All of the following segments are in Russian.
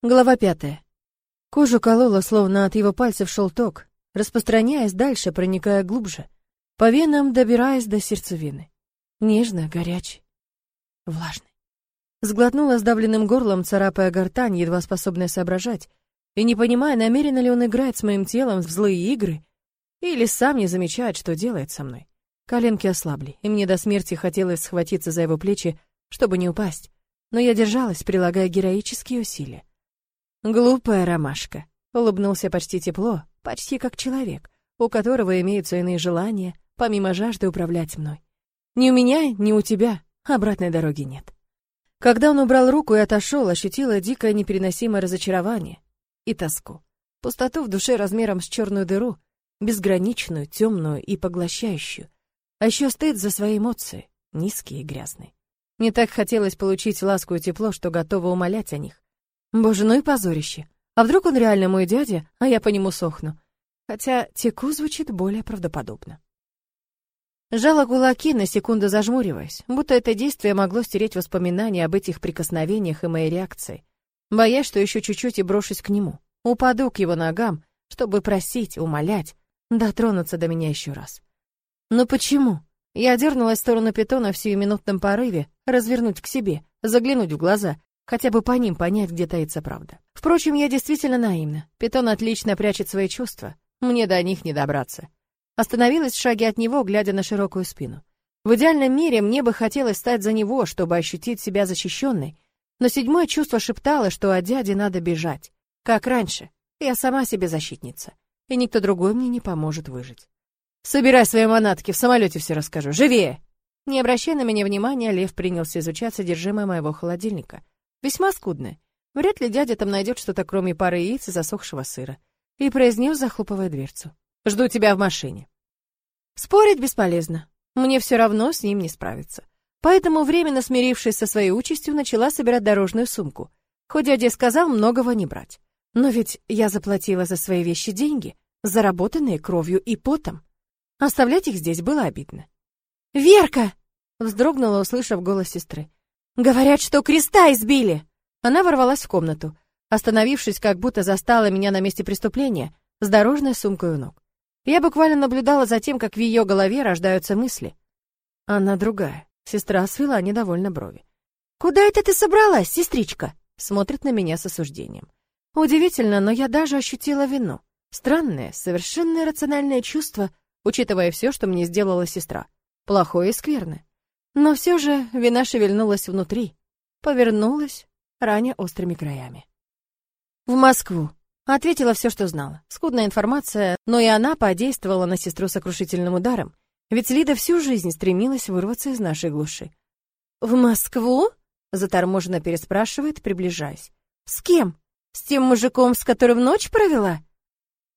Глава пятая. Кожу колола, словно от его пальцев шел ток, распространяясь дальше, проникая глубже, по венам добираясь до сердцевины. Нежно, горячий, влажный. Сглотнула сдавленным горлом, царапая гортань, едва способная соображать, и не понимая, намеренно ли он играть с моим телом в злые игры, или сам не замечает, что делает со мной. Коленки ослабли, и мне до смерти хотелось схватиться за его плечи, чтобы не упасть, но я держалась, прилагая героические усилия. Глупая ромашка. Улыбнулся почти тепло, почти как человек, у которого имеются иные желания, помимо жажды управлять мной. Ни у меня, ни у тебя обратной дороги нет. Когда он убрал руку и отошел, ощутила дикое непереносимое разочарование и тоску. Пустоту в душе размером с черную дыру, безграничную, темную и поглощающую. А еще стыд за свои эмоции, низкие и грязные. Мне так хотелось получить ласку и тепло, что готова умолять о них. Боже, ну и позорище. А вдруг он реально мой дядя, а я по нему сохну? Хотя теку звучит более правдоподобно. Жала кулаки, на секунду зажмуриваясь, будто это действие могло стереть воспоминания об этих прикосновениях и моей реакции. Боясь, что еще чуть-чуть и брошусь к нему. Упаду к его ногам, чтобы просить, умолять, дотронуться до меня еще раз. Но почему? Я дернулась в сторону питона в сиюминутном порыве, развернуть к себе, заглянуть в глаза, хотя бы по ним понять, где таится правда. Впрочем, я действительно наивна. Питон отлично прячет свои чувства. Мне до них не добраться. Остановилась в шаге от него, глядя на широкую спину. В идеальном мире мне бы хотелось стать за него, чтобы ощутить себя защищенной, но седьмое чувство шептало, что от дяди надо бежать. Как раньше. Я сама себе защитница, и никто другой мне не поможет выжить. «Собирай свои манатки, в самолете все расскажу. Живее!» Не обращая на меня внимания, Лев принялся изучать содержимое моего холодильника — Весьма скудное. Вряд ли дядя там найдет что-то, кроме пары яиц и засохшего сыра. И произнес, захлопывая дверцу. «Жду тебя в машине». Спорить бесполезно. Мне все равно с ним не справиться. Поэтому, временно смирившись со своей участью, начала собирать дорожную сумку. Хоть дядя сказал многого не брать. Но ведь я заплатила за свои вещи деньги, заработанные кровью и потом. Оставлять их здесь было обидно. «Верка!» — вздрогнула, услышав голос сестры. Говорят, что креста избили. Она ворвалась в комнату, остановившись, как будто застала меня на месте преступления, с дорожной сумкой у ног. Я буквально наблюдала за тем, как в ее голове рождаются мысли. Она другая. Сестра свела недовольно брови. «Куда это ты собралась, сестричка?» Смотрит на меня с осуждением. Удивительно, но я даже ощутила вину. Странное, совершенно рациональное чувство, учитывая все, что мне сделала сестра. Плохое и скверное. Но все же вина шевельнулась внутри, повернулась, раня острыми краями. «В Москву», — ответила все, что знала. Скудная информация, но и она подействовала на сестру сокрушительным ударом, ведь Лида всю жизнь стремилась вырваться из нашей глуши. «В Москву?» — заторможенно переспрашивает, приближаясь. «С кем? С тем мужиком, с которым ночь провела?»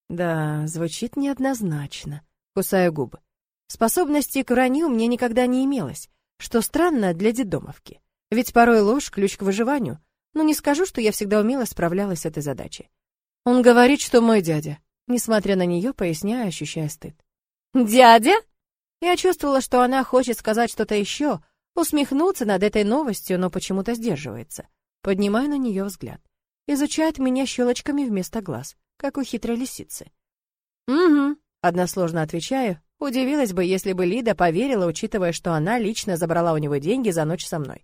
Да, звучит неоднозначно. Кусаю губы. Способности к вранью мне никогда не имелось что странно для детдомовки. Ведь порой ложь — ключ к выживанию, но не скажу, что я всегда умело справлялась с этой задачей. Он говорит, что мой дядя. Несмотря на нее, поясняя, ощущая стыд. «Дядя?» Я чувствовала, что она хочет сказать что-то еще, усмехнуться над этой новостью, но почему-то сдерживается. Поднимаю на нее взгляд. Изучает меня щелочками вместо глаз, как у хитрой лисицы. «Угу», — односложно отвечаю, Удивилась бы, если бы Лида поверила, учитывая, что она лично забрала у него деньги за ночь со мной.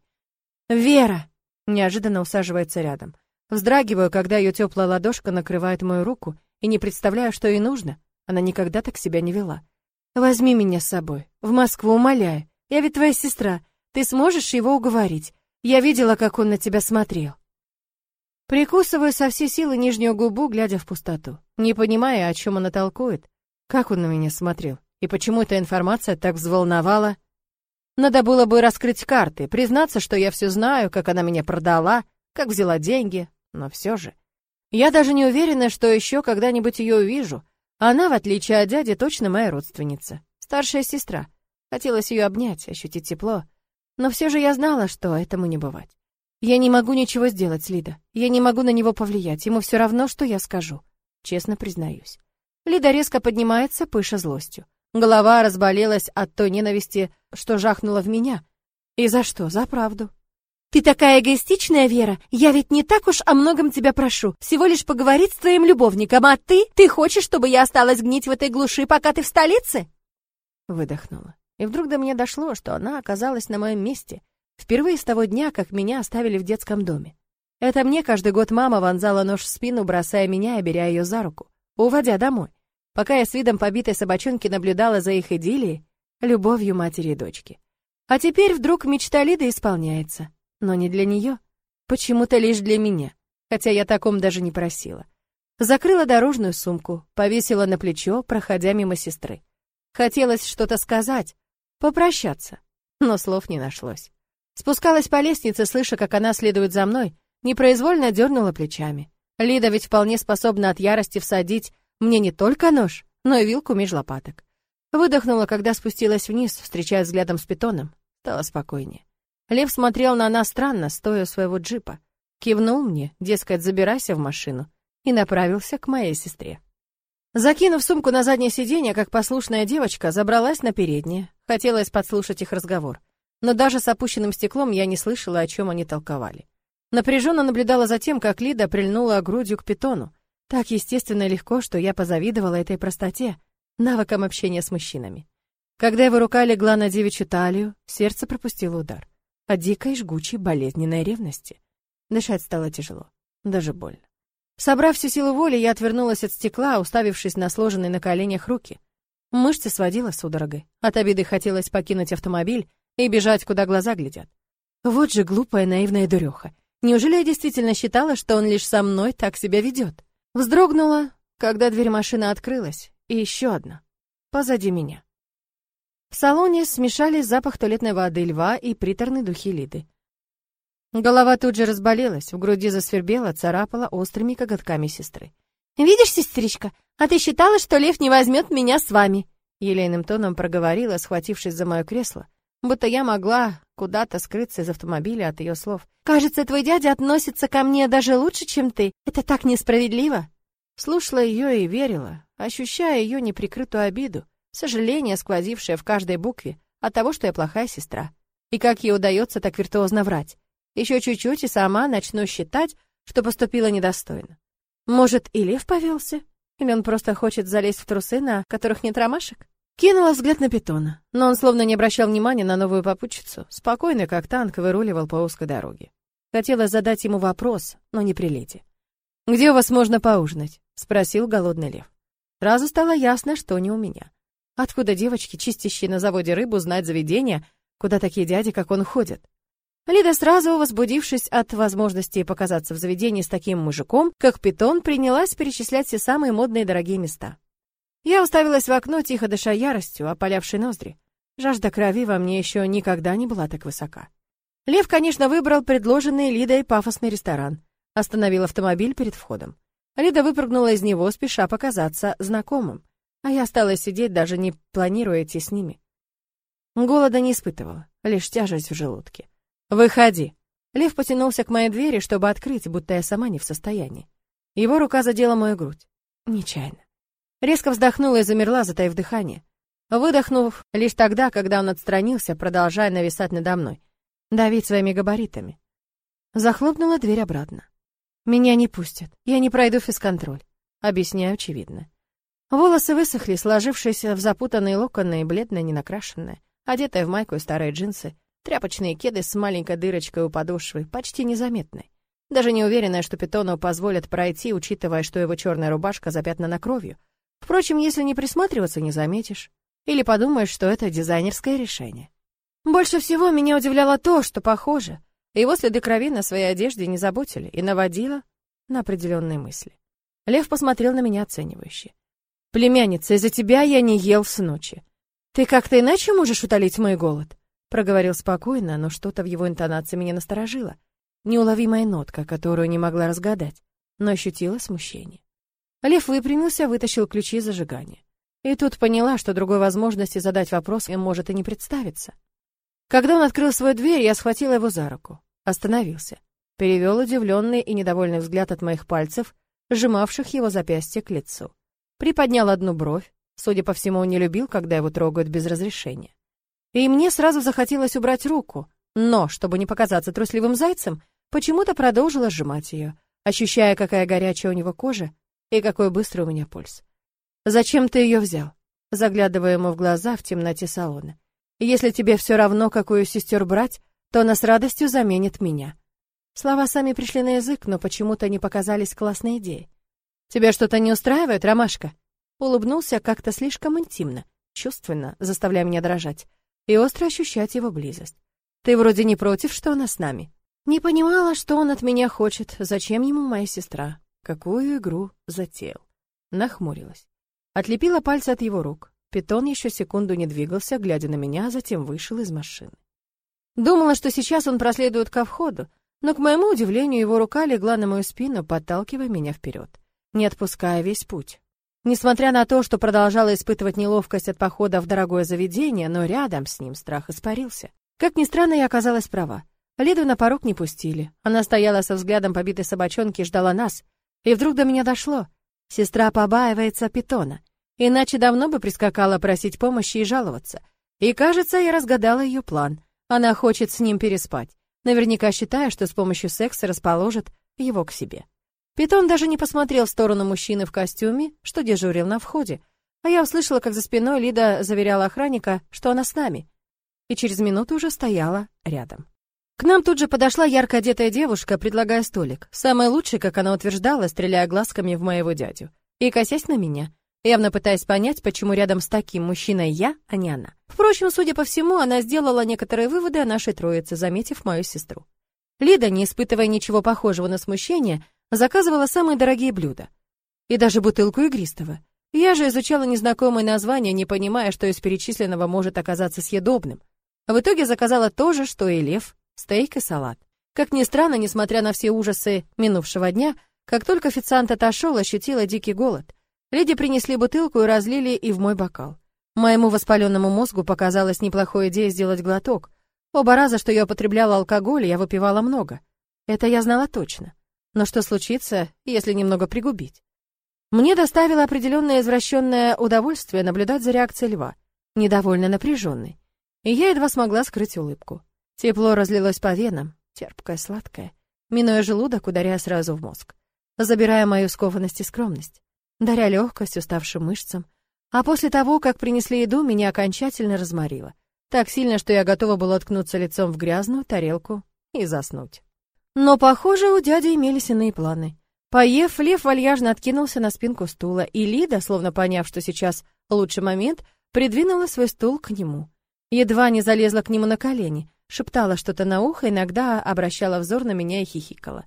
«Вера!» — неожиданно усаживается рядом. Вздрагиваю, когда ее теплая ладошка накрывает мою руку, и не представляю, что ей нужно. Она никогда так себя не вела. «Возьми меня с собой. В Москву, умоляю. Я ведь твоя сестра. Ты сможешь его уговорить. Я видела, как он на тебя смотрел». Прикусываю со всей силы нижнюю губу, глядя в пустоту, не понимая, о чем она толкует. Как он на меня смотрел? И почему эта информация так взволновала? Надо было бы раскрыть карты, признаться, что я все знаю, как она меня продала, как взяла деньги, но все же. Я даже не уверена, что еще когда-нибудь ее увижу. Она, в отличие от дяди, точно моя родственница, старшая сестра. Хотелось ее обнять, ощутить тепло. Но все же я знала, что этому не бывать. Я не могу ничего сделать, Лида. Я не могу на него повлиять. Ему все равно, что я скажу. Честно признаюсь. Лида резко поднимается, пыша злостью. Голова разболелась от той ненависти, что жахнула в меня. И за что? За правду. Ты такая эгоистичная, Вера. Я ведь не так уж о многом тебя прошу. Всего лишь поговорить с твоим любовником, а ты? Ты хочешь, чтобы я осталась гнить в этой глуши, пока ты в столице? Выдохнула. И вдруг до меня дошло, что она оказалась на моем месте. Впервые с того дня, как меня оставили в детском доме. Это мне каждый год мама вонзала нож в спину, бросая меня и беря ее за руку, уводя домой. Пока я с видом побитой собачонки наблюдала за их идиллией, любовью матери и дочки. А теперь вдруг мечта Лиды исполняется. Но не для нее. Почему-то лишь для меня. Хотя я таком даже не просила. Закрыла дорожную сумку, повесила на плечо, проходя мимо сестры. Хотелось что-то сказать, попрощаться, но слов не нашлось. Спускалась по лестнице, слыша, как она следует за мной, непроизвольно дернула плечами. Лида ведь вполне способна от ярости всадить мне не только нож, но и вилку меж лопаток. Выдохнула, когда спустилась вниз, встречая взглядом с питоном. Стало спокойнее. Лев смотрел на нас странно, стоя у своего джипа. Кивнул мне, дескать, забирайся в машину, и направился к моей сестре. Закинув сумку на заднее сиденье, как послушная девочка, забралась на переднее. Хотелось подслушать их разговор. Но даже с опущенным стеклом я не слышала, о чем они толковали. Напряженно наблюдала за тем, как Лида прильнула грудью к питону. Так естественно и легко, что я позавидовала этой простоте, навыкам общения с мужчинами. Когда его рука легла на девичью талию, сердце пропустило удар. От дикой, жгучей, болезненной ревности. Дышать стало тяжело, даже больно. Собрав всю силу воли, я отвернулась от стекла, уставившись на сложенные на коленях руки. Мышцы сводила судорогой. От обиды хотелось покинуть автомобиль и бежать, куда глаза глядят. Вот же глупая, наивная дуреха. Неужели я действительно считала, что он лишь со мной так себя ведет? Вздрогнула, когда дверь машины открылась, и еще одна. Позади меня. В салоне смешались запах туалетной воды льва и приторные духи Лиды. Голова тут же разболелась, в груди засвербела, царапала острыми коготками сестры. «Видишь, сестричка, а ты считала, что лев не возьмет меня с вами?» Елейным тоном проговорила, схватившись за мое кресло, будто я могла куда-то скрыться из автомобиля от ее слов. «Кажется, твой дядя относится ко мне даже лучше, чем ты. Это так несправедливо!» Слушала ее и верила, ощущая ее неприкрытую обиду, сожаление, сквозившее в каждой букве от того, что я плохая сестра. И как ей удается так виртуозно врать. Еще чуть-чуть, и сама начну считать, что поступила недостойно. Может, и лев повелся? Или он просто хочет залезть в трусы, на которых нет ромашек? Кинула взгляд на питона, но он словно не обращал внимания на новую попутчицу, спокойно, как танк, выруливал по узкой дороге. Хотела задать ему вопрос, но не при леди. «Где у вас можно поужинать?» — спросил голодный лев. Сразу стало ясно, что не у меня. Откуда девочки, чистящие на заводе рыбу, знать заведения, куда такие дяди, как он, ходят? Лида, сразу возбудившись от возможности показаться в заведении с таким мужиком, как питон, принялась перечислять все самые модные дорогие места. Я уставилась в окно, тихо дыша яростью, опалявшей ноздри. Жажда крови во мне еще никогда не была так высока. Лев, конечно, выбрал предложенный Лидой пафосный ресторан. Остановил автомобиль перед входом. Лида выпрыгнула из него, спеша показаться знакомым. А я осталась сидеть, даже не планируя идти с ними. Голода не испытывала, лишь тяжесть в желудке. «Выходи!» Лев потянулся к моей двери, чтобы открыть, будто я сама не в состоянии. Его рука задела мою грудь. Нечаянно. Резко вздохнула и замерла, затаив дыхание. Выдохнув лишь тогда, когда он отстранился, продолжая нависать надо мной, давить своими габаритами. Захлопнула дверь обратно. Меня не пустят, я не пройду физконтроль. Объясняю очевидно. Волосы высохли, сложившиеся в запутанные локоны и бледная, ненакрашенная, одетая в майку и старые джинсы, Тряпочные кеды с маленькой дырочкой у подошвы, почти незаметной. Даже не уверенная, что питону позволят пройти, учитывая, что его черная рубашка запятнана кровью. Впрочем, если не присматриваться, не заметишь. Или подумаешь, что это дизайнерское решение. Больше всего меня удивляло то, что, похоже, его следы крови на своей одежде не заботили и наводило на определенные мысли. Лев посмотрел на меня оценивающе. «Племянница, из-за тебя я не ел с ночи. Ты как-то иначе можешь утолить мой голод?» Проговорил спокойно, но что-то в его интонации меня насторожило. Неуловимая нотка, которую не могла разгадать, но ощутила смущение. Лев выпрямился, вытащил ключи зажигания. И тут поняла, что другой возможности задать вопрос им может и не представиться. Когда он открыл свою дверь, я схватила его за руку. Остановился. Перевел удивленный и недовольный взгляд от моих пальцев, сжимавших его запястье к лицу. Приподнял одну бровь. Судя по всему, он не любил, когда его трогают без разрешения. И мне сразу захотелось убрать руку, Но, чтобы не показаться трусливым зайцем, почему-то продолжила сжимать ее, ощущая, какая горячая у него кожа и какой быстрый у меня пульс. «Зачем ты ее взял?» Заглядывая ему в глаза в темноте салона. «Если тебе все равно, какую сестер брать, то она с радостью заменит меня». Слова сами пришли на язык, но почему-то не показались классной идеей. «Тебя что-то не устраивает, Ромашка?» Улыбнулся как-то слишком интимно, чувственно, заставляя меня дрожать, и остро ощущать его близость. «Ты вроде не против, что она с нами?» Не понимала, что он от меня хочет, зачем ему моя сестра, какую игру затеял. Нахмурилась. Отлепила пальцы от его рук. Питон еще секунду не двигался, глядя на меня, а затем вышел из машины. Думала, что сейчас он проследует ко входу, но, к моему удивлению, его рука легла на мою спину, подталкивая меня вперед, не отпуская весь путь. Несмотря на то, что продолжала испытывать неловкость от похода в дорогое заведение, но рядом с ним страх испарился. Как ни странно, я оказалась права. Лиду на порог не пустили. Она стояла со взглядом побитой собачонки и ждала нас. И вдруг до меня дошло. Сестра побаивается питона. Иначе давно бы прискакала просить помощи и жаловаться. И, кажется, я разгадала ее план. Она хочет с ним переспать наверняка считая, что с помощью секса расположит его к себе. Питон даже не посмотрел в сторону мужчины в костюме, что дежурил на входе, а я услышала, как за спиной Лида заверяла охранника, что она с нами, и через минуту уже стояла рядом. К нам тут же подошла ярко одетая девушка, предлагая столик. Самый лучший, как она утверждала, стреляя глазками в моего дядю. И косясь на меня явно пытаясь понять, почему рядом с таким мужчиной я, а не она. Впрочем, судя по всему, она сделала некоторые выводы о нашей троице, заметив мою сестру. Лида, не испытывая ничего похожего на смущение, заказывала самые дорогие блюда. И даже бутылку игристого. Я же изучала незнакомые названия, не понимая, что из перечисленного может оказаться съедобным. В итоге заказала то же, что и лев, стейк и салат. Как ни странно, несмотря на все ужасы минувшего дня, как только официант отошел, ощутила дикий голод. Леди принесли бутылку и разлили и в мой бокал. Моему воспаленному мозгу показалась неплохой идеей сделать глоток. Оба раза, что я употребляла алкоголь, я выпивала много. Это я знала точно. Но что случится, если немного пригубить? Мне доставило определенное извращенное удовольствие наблюдать за реакцией льва, недовольно напряженной. И я едва смогла скрыть улыбку. Тепло разлилось по венам, терпкое, сладкое, минуя желудок, ударяя сразу в мозг, забирая мою скованность и скромность даря легкость уставшим мышцам. А после того, как принесли еду, меня окончательно разморило. Так сильно, что я готова была ткнуться лицом в грязную тарелку и заснуть. Но, похоже, у дяди имелись иные планы. Поев, Лев вальяжно откинулся на спинку стула, и Лида, словно поняв, что сейчас лучший момент, придвинула свой стул к нему. Едва не залезла к нему на колени, шептала что-то на ухо, иногда обращала взор на меня и хихикала.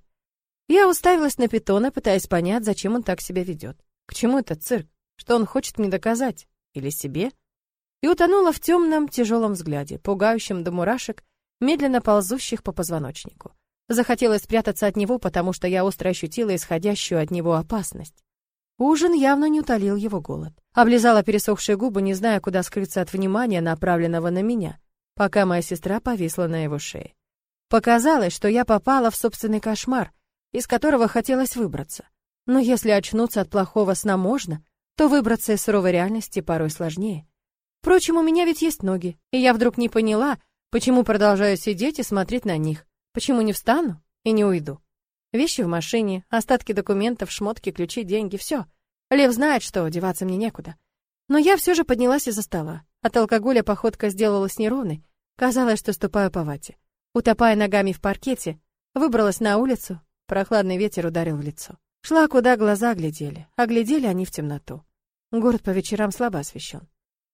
Я уставилась на питона, пытаясь понять, зачем он так себя ведет. К чему этот цирк? Что он хочет мне доказать? Или себе? И утонула в темном, тяжелом взгляде, пугающем до мурашек, медленно ползущих по позвоночнику. Захотелось спрятаться от него, потому что я остро ощутила исходящую от него опасность. Ужин явно не утолил его голод. Облизала пересохшие губы, не зная, куда скрыться от внимания, направленного на меня, пока моя сестра повисла на его шее. Показалось, что я попала в собственный кошмар, из которого хотелось выбраться. Но если очнуться от плохого сна можно, то выбраться из суровой реальности порой сложнее. Впрочем, у меня ведь есть ноги, и я вдруг не поняла, почему продолжаю сидеть и смотреть на них, почему не встану и не уйду. Вещи в машине, остатки документов, шмотки, ключи, деньги — все. Лев знает, что деваться мне некуда. Но я все же поднялась из-за стола. От алкоголя походка сделалась неровной. Казалось, что ступаю по вате. Утопая ногами в паркете, выбралась на улицу, прохладный ветер ударил в лицо. Шла, куда глаза глядели, а глядели они в темноту. Город по вечерам слабо освещен.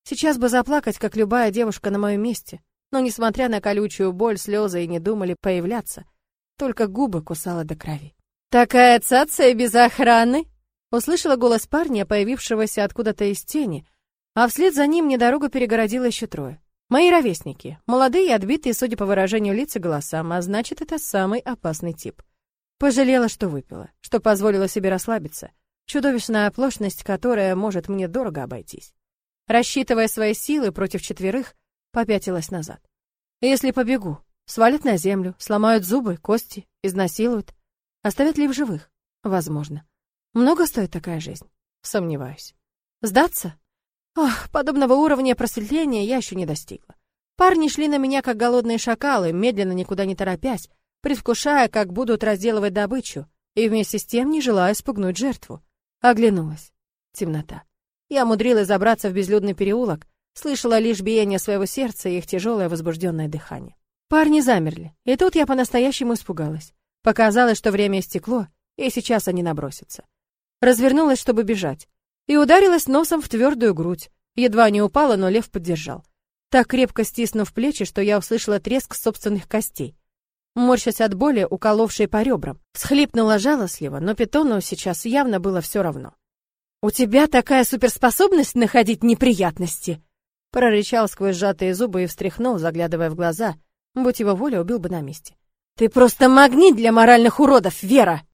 Сейчас бы заплакать, как любая девушка на моем месте, но, несмотря на колючую боль, слезы и не думали появляться, только губы кусала до крови. «Такая цация без охраны!» Услышала голос парня, появившегося откуда-то из тени, а вслед за ним мне дорогу перегородило еще трое. Мои ровесники, молодые и отбитые, судя по выражению лица голосам, а значит, это самый опасный тип — Пожалела, что выпила, что позволила себе расслабиться. Чудовищная оплошность, которая может мне дорого обойтись. Рассчитывая свои силы против четверых, попятилась назад. Если побегу, свалят на землю, сломают зубы, кости, изнасилуют. Оставят ли в живых? Возможно. Много стоит такая жизнь? Сомневаюсь. Сдаться? Ох, подобного уровня просветления я еще не достигла. Парни шли на меня, как голодные шакалы, медленно, никуда не торопясь, предвкушая, как будут разделывать добычу, и вместе с тем не желая спугнуть жертву. Оглянулась. Темнота. Я умудрилась забраться в безлюдный переулок, слышала лишь биение своего сердца и их тяжелое возбужденное дыхание. Парни замерли, и тут я по-настоящему испугалась. Показалось, что время истекло, и сейчас они набросятся. Развернулась, чтобы бежать, и ударилась носом в твердую грудь. Едва не упала, но лев поддержал. Так крепко стиснув плечи, что я услышала треск собственных костей. Морщась от боли, уколовшей по ребрам. Схлипнула жалостливо, но питону сейчас явно было все равно. «У тебя такая суперспособность находить неприятности!» Прорычал сквозь сжатые зубы и встряхнул, заглядывая в глаза — Будь его воля, убил бы на месте. «Ты просто магнит для моральных уродов, Вера!»